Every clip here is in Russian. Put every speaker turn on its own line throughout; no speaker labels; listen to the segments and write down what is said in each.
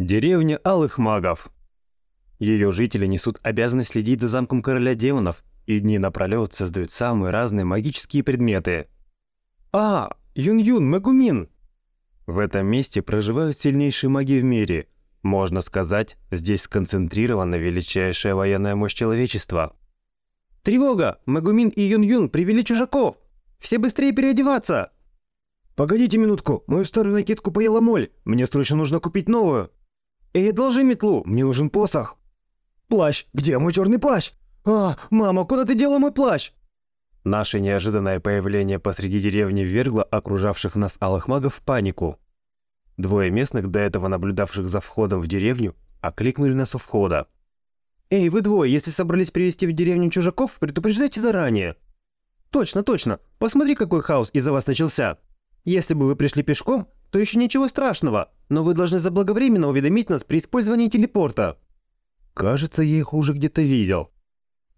Деревня Алых Магов. Ее жители несут обязанность следить за замком короля демонов и дни напролёт создают самые разные магические предметы. А, Юн-Юн, Магумин! В этом месте проживают сильнейшие маги в мире. Можно сказать, здесь сконцентрирована величайшая военная мощь человечества.
Тревога! Магумин и Юн-Юн привели чужаков! Все быстрее переодеваться!
Погодите минутку, мою старую накидку поела моль. Мне срочно нужно купить новую.
Эй, одолжи метлу, мне нужен посох.
Плащ, где мой черный плащ? А, мама, куда ты дела мой плащ?
Наше неожиданное появление посреди деревни ввергло окружавших нас алых магов в панику. Двое местных, до этого наблюдавших за входом в деревню, окликнули нас у входа.
«Эй, вы двое, если собрались привести в деревню чужаков, предупреждайте заранее». «Точно, точно. Посмотри, какой хаос из-за вас начался. Если бы вы пришли пешком, то еще ничего страшного, но вы должны заблаговременно уведомить нас при использовании телепорта».
Кажется, я их уже где-то видел.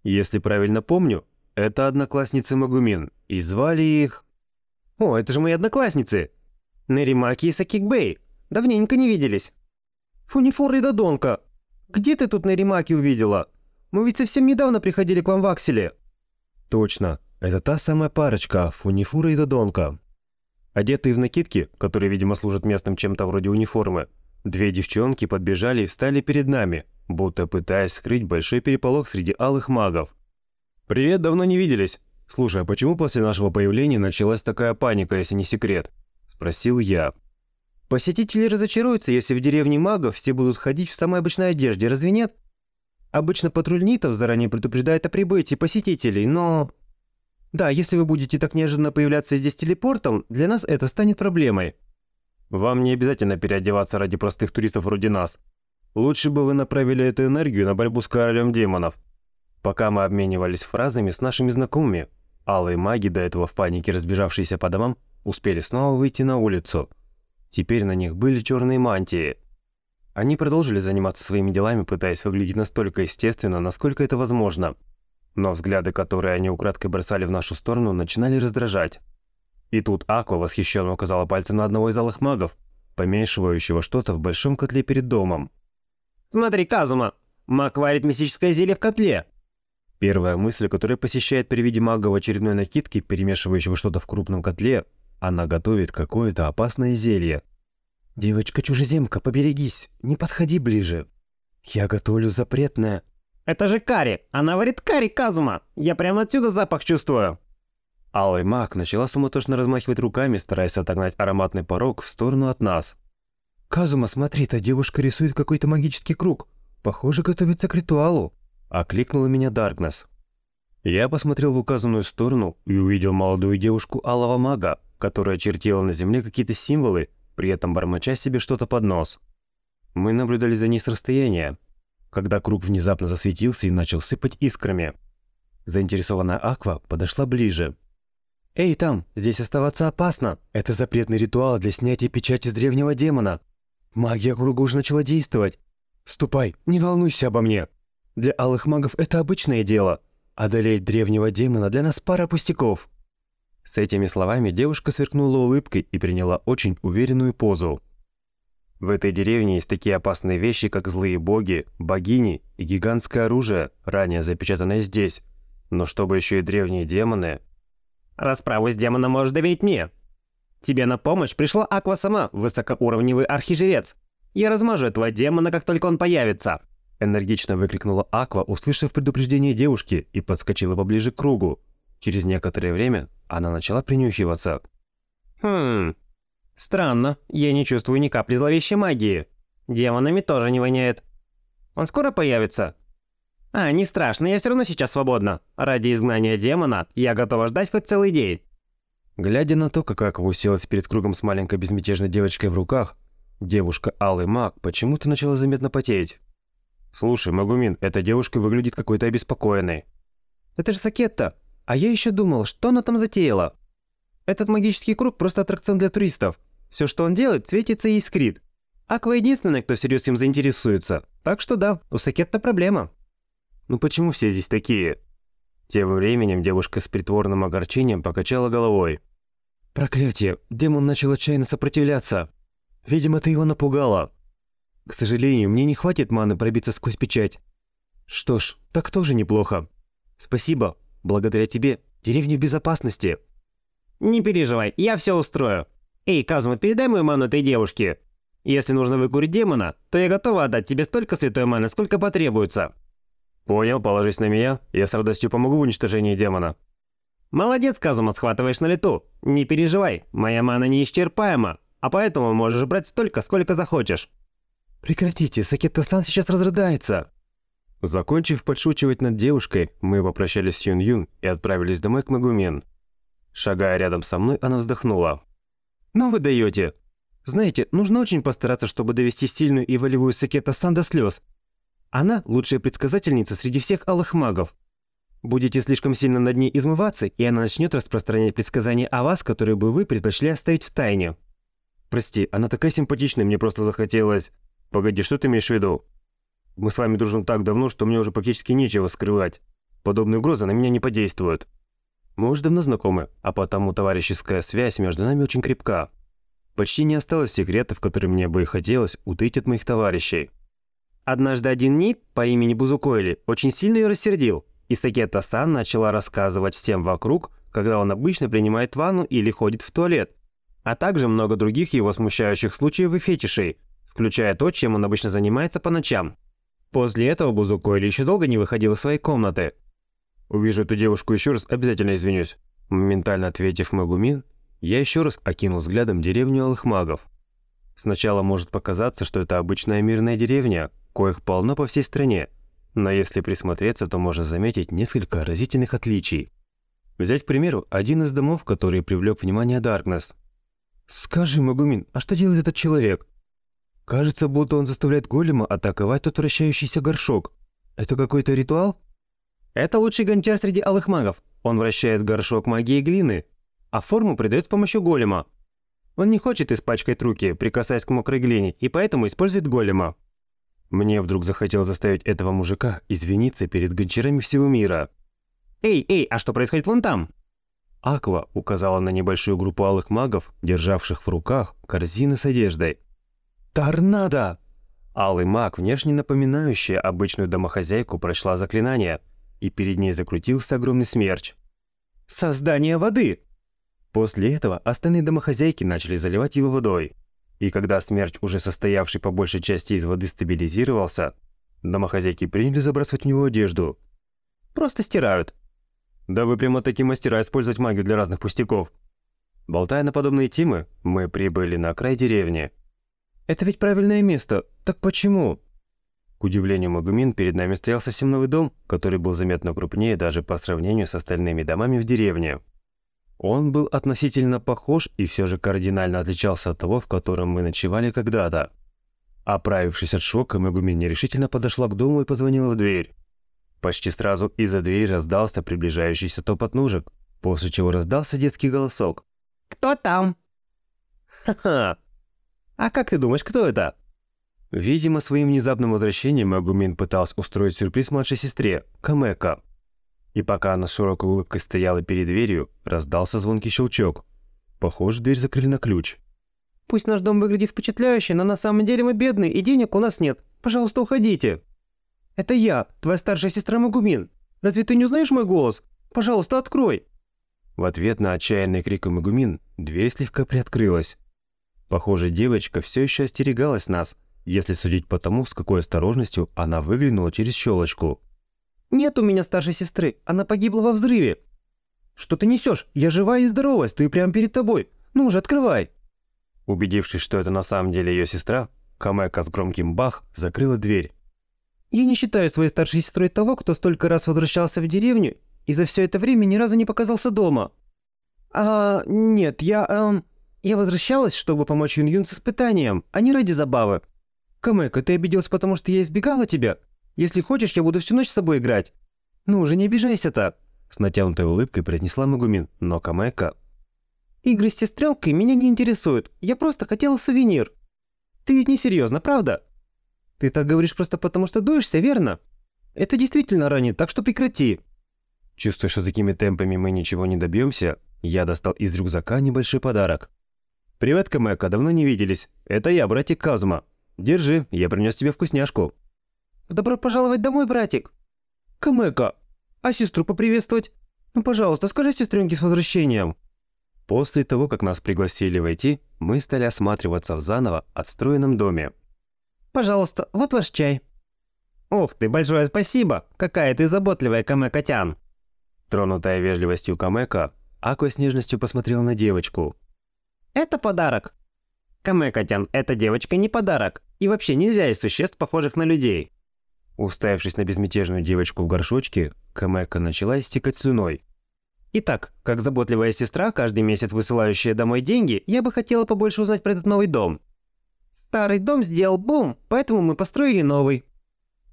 Если правильно помню, это одноклассницы Магумин, и звали их...
О, это же мои одноклассницы! Неримаки и Сакикбэй. Давненько не виделись. Фунифор и Додонка. Где ты тут Неримаки увидела? Мы ведь совсем недавно приходили к вам в Акселе.
Точно, это та самая парочка, Фунифура и Додонка. Одетые в накидки, которые, видимо, служат местным чем-то вроде униформы, две девчонки подбежали и встали перед нами, будто пытаясь скрыть большой переполох среди алых магов. «Привет, давно не виделись. Слушай, а почему после нашего появления началась такая паника, если не секрет?» – спросил я.
«Посетители разочаруются, если в деревне магов все будут ходить в самой обычной одежде, разве нет? Обычно патруль заранее предупреждает о прибытии посетителей, но да, если вы будете так неожиданно появляться здесь телепортом, для нас это станет проблемой.
Вам не обязательно переодеваться ради простых туристов вроде нас. Лучше бы вы направили эту энергию на борьбу с королем демонов. Пока мы обменивались фразами с нашими знакомыми, алые маги, до этого в панике разбежавшиеся по домам, успели снова выйти на улицу. Теперь на них были черные мантии. Они продолжили заниматься своими делами, пытаясь выглядеть настолько естественно, насколько это возможно – но взгляды, которые они украдкой бросали в нашу сторону, начинали раздражать. И тут Аква восхищенно указала пальцем на одного из алых магов, помешивающего что-то в большом котле перед домом.
«Смотри, Казума! Маг варит мистическое зелье в котле!»
Первая мысль, которая посещает при виде мага в очередной накидке, перемешивающего что-то в крупном котле, она готовит какое-то опасное зелье.
«Девочка-чужеземка, поберегись, не подходи ближе. Я готовлю запретное...»
Это же карри! Она варит карри, Казума! Я прямо отсюда запах чувствую!»
Алый маг начала суматошно размахивать руками, стараясь отогнать ароматный порог в сторону от нас.
«Казума, смотри, та девушка рисует какой-то магический круг. Похоже, готовится к ритуалу», —
окликнула меня Даркнесс. Я посмотрел в указанную сторону и увидел молодую девушку алого мага, которая чертила на земле какие-то символы, при этом бормоча себе что-то под нос. Мы наблюдали за ней с расстояния, когда круг внезапно засветился и начал сыпать искрами. Заинтересованная Аква подошла ближе.
«Эй, там, здесь оставаться опасно. Это запретный ритуал для снятия печати с древнего демона. Магия круга уже начала действовать. Ступай, не волнуйся обо мне. Для алых магов это обычное дело. Одолеть древнего демона для нас пара пустяков».
С этими словами девушка сверкнула улыбкой и приняла очень уверенную позу. В этой деревне есть такие опасные вещи, как злые боги, богини и гигантское оружие, ранее запечатанное здесь. Но чтобы еще и древние демоны...
Расправу с демоном можешь доверить мне. Тебе на помощь пришла Аква сама, высокоуровневый архижрец. Я размажу этого демона, как только он появится.
Энергично выкрикнула Аква, услышав предупреждение девушки, и подскочила поближе к кругу. Через некоторое время она начала принюхиваться.
«Хм, Странно, я не чувствую ни капли зловещей магии. Демонами тоже не воняет. Он скоро появится? А, не страшно, я все равно сейчас свободна. Ради изгнания демона я готова ждать хоть целый день.
Глядя на то, как Аква уселась перед кругом с маленькой безмятежной девочкой в руках, девушка Алый Маг почему-то начала заметно потеть. «Слушай, Магумин, эта девушка выглядит какой-то обеспокоенной».
«Это же Сакетта. А я еще думал, что она там затеяла?» Этот магический круг просто аттракцион для туристов. Все, что он делает, светится и искрит. Аква единственный, кто серьезно им заинтересуется. Так что да, у Сакетта проблема.
Ну почему все здесь такие? Тем временем девушка с притворным огорчением покачала головой.
«Проклятие! Демон начал отчаянно сопротивляться. Видимо, ты его напугала».
К сожалению, мне не хватит маны пробиться сквозь печать. Что ж, так тоже неплохо. Спасибо. Благодаря тебе деревня в безопасности.
Не переживай, я все устрою. Эй, Казума, передай мою ману этой девушке. Если нужно выкурить демона, то я готова отдать тебе столько святой маны, сколько потребуется.
Понял, положись на меня, я с радостью помогу в уничтожении демона.
Молодец, Казума, схватываешь на лету. Не переживай, моя мана неисчерпаема, а поэтому можешь брать столько, сколько захочешь.
Прекратите, Сакета-сан сейчас разрыдается.
Закончив подшучивать над девушкой, мы попрощались с Юн-Юн и отправились домой к Магумен. Шагая рядом со мной, она вздохнула.
«Ну вы даете. Знаете, нужно очень постараться, чтобы довести сильную и волевую Сакета-сан до слез. Она – лучшая предсказательница среди всех алых магов. Будете слишком сильно над ней измываться, и она начнет распространять предсказания о вас, которые бы вы предпочли оставить в тайне.
Прости, она такая симпатичная, мне просто захотелось... Погоди, что ты имеешь в виду? Мы с вами дружим так давно, что мне уже практически нечего скрывать. Подобные угрозы на меня не подействуют. Мы уже давно знакомы, а потому товарищеская связь между нами очень крепка. Почти не осталось секретов, которые мне бы и хотелось утаить от моих товарищей.
Однажды один Ник по имени Бузукойли очень сильно ее рассердил, и Сакета-сан начала рассказывать всем вокруг, когда он обычно принимает ванну или ходит в туалет, а также много других его смущающих случаев и фетишей, включая то, чем он обычно занимается по ночам. После этого Бузукойли еще долго не выходил из своей комнаты.
«Увижу эту девушку еще раз, обязательно извинюсь». Моментально ответив Магумин, я еще раз окинул взглядом деревню Алых Магов. Сначала может показаться, что это обычная мирная деревня, коих полно по всей стране, но если присмотреться, то можно заметить несколько разительных отличий. Взять, к примеру, один из домов, который привлек внимание Даркнесс.
«Скажи, Магумин, а что делает этот человек?» «Кажется, будто он заставляет голема атаковать тот вращающийся горшок. Это какой-то ритуал?»
«Это лучший гончар среди алых магов. Он вращает горшок магии глины, а форму придает с помощью голема. Он не хочет испачкать руки, прикасаясь к мокрой глине, и поэтому использует голема.
Мне вдруг захотелось заставить этого мужика извиниться перед гончарами всего мира.
«Эй, эй, а что происходит вон там?»
Аква указала на небольшую группу алых магов, державших в руках корзины с одеждой.
«Торнадо!»
Алый маг, внешне напоминающий обычную домохозяйку, прочла заклинание, и перед ней закрутился огромный смерч.
«Создание воды!»
После этого остальные домохозяйки начали заливать его водой. И когда смерч, уже состоявший по большей части из воды, стабилизировался, домохозяйки приняли забрасывать в него одежду.
«Просто стирают».
«Да вы прямо такие мастера использовать магию для разных пустяков». Болтая на подобные темы, мы прибыли на край деревни.
«Это ведь правильное место. Так почему?»
К удивлению Магумин, перед нами стоял совсем новый дом, который был заметно крупнее даже по сравнению с остальными домами в деревне. Он был относительно похож и все же кардинально отличался от того, в котором мы ночевали когда-то. Оправившись от шока, Мегумин нерешительно подошла к дому и позвонила в дверь. Почти сразу из-за двери раздался приближающийся топот ножек, после чего раздался детский голосок.
«Кто там?»
«Ха-ха! А как ты думаешь, кто это?» Видимо, своим внезапным возвращением Магумин пытался устроить сюрприз младшей сестре, Камека. И пока она с широкой улыбкой стояла перед дверью, раздался звонкий щелчок. Похоже, дверь закрыли на ключ.
«Пусть наш дом выглядит впечатляюще, но на самом деле мы бедные, и денег у нас нет. Пожалуйста, уходите». «Это я, твоя старшая сестра Магумин. Разве ты не узнаешь мой голос? Пожалуйста, открой».
В ответ на отчаянный крик Магумин дверь слегка приоткрылась. Похоже, девочка все еще остерегалась нас, если судить по тому, с какой осторожностью она выглянула через щелочку.
«Нет у меня старшей сестры, она погибла во взрыве». «Что ты несешь? Я живая и здоровая, стою прямо перед тобой. Ну уже открывай!»
Убедившись, что это на самом деле ее сестра, Камека с громким бах закрыла дверь.
«Я не считаю своей старшей сестрой того, кто столько раз возвращался в деревню и за все это время ни разу не показался дома. А, нет, я, эм, я возвращалась, чтобы помочь Юн-Юн с испытанием, а не ради забавы. Камека, ты обиделась, потому что я избегала тебя?» Если хочешь, я буду всю ночь с собой играть. Ну уже не обижайся так.
С натянутой улыбкой произнесла Магумин, но Камека...
Игры с сестренкой меня не интересуют. Я просто хотела сувенир. Ты ведь не серьезно, правда? Ты так говоришь просто потому, что дуешься, верно? Это действительно ранит, так что прекрати.
Чувствуя, что такими темпами мы ничего не добьемся, я достал из рюкзака небольшой подарок. «Привет, Камека, давно не виделись. Это я, братик Казума. Держи, я принес тебе вкусняшку.
Добро пожаловать домой, братик. Камека, а сестру поприветствовать? Ну, пожалуйста, скажи сестренке с возвращением.
После того, как нас пригласили войти, мы стали осматриваться в заново отстроенном доме.
Пожалуйста, вот ваш чай. Ух ты, большое спасибо. Какая ты заботливая, Камека-тян.
Тронутая вежливостью Камека, Аква с нежностью посмотрел на девочку.
Это подарок. Камека-тян, эта девочка не подарок. И вообще нельзя из существ, похожих на людей.
Уставившись на безмятежную девочку в горшочке, Камека начала истекать слюной.
Итак, как заботливая сестра, каждый месяц высылающая домой деньги, я бы хотела побольше узнать про этот новый дом. Старый дом сделал бум, поэтому мы построили новый.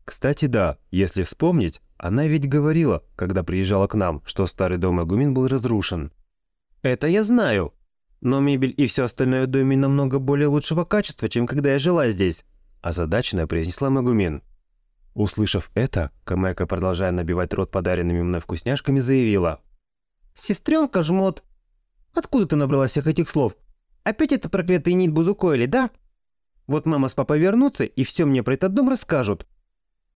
Кстати, да, если вспомнить, она ведь говорила, когда приезжала к нам, что старый дом Агумин был разрушен.
Это я знаю. Но мебель и все остальное в доме намного более лучшего качества, чем когда я жила здесь.
Озадаченно произнесла Магумин. Услышав это, Камека, продолжая набивать рот подаренными мной вкусняшками, заявила.
«Сестренка жмот, откуда ты набралась всех этих слов? Опять это проклятый нит Бузукоили, да? Вот мама с папой вернутся и все мне про этот дом расскажут.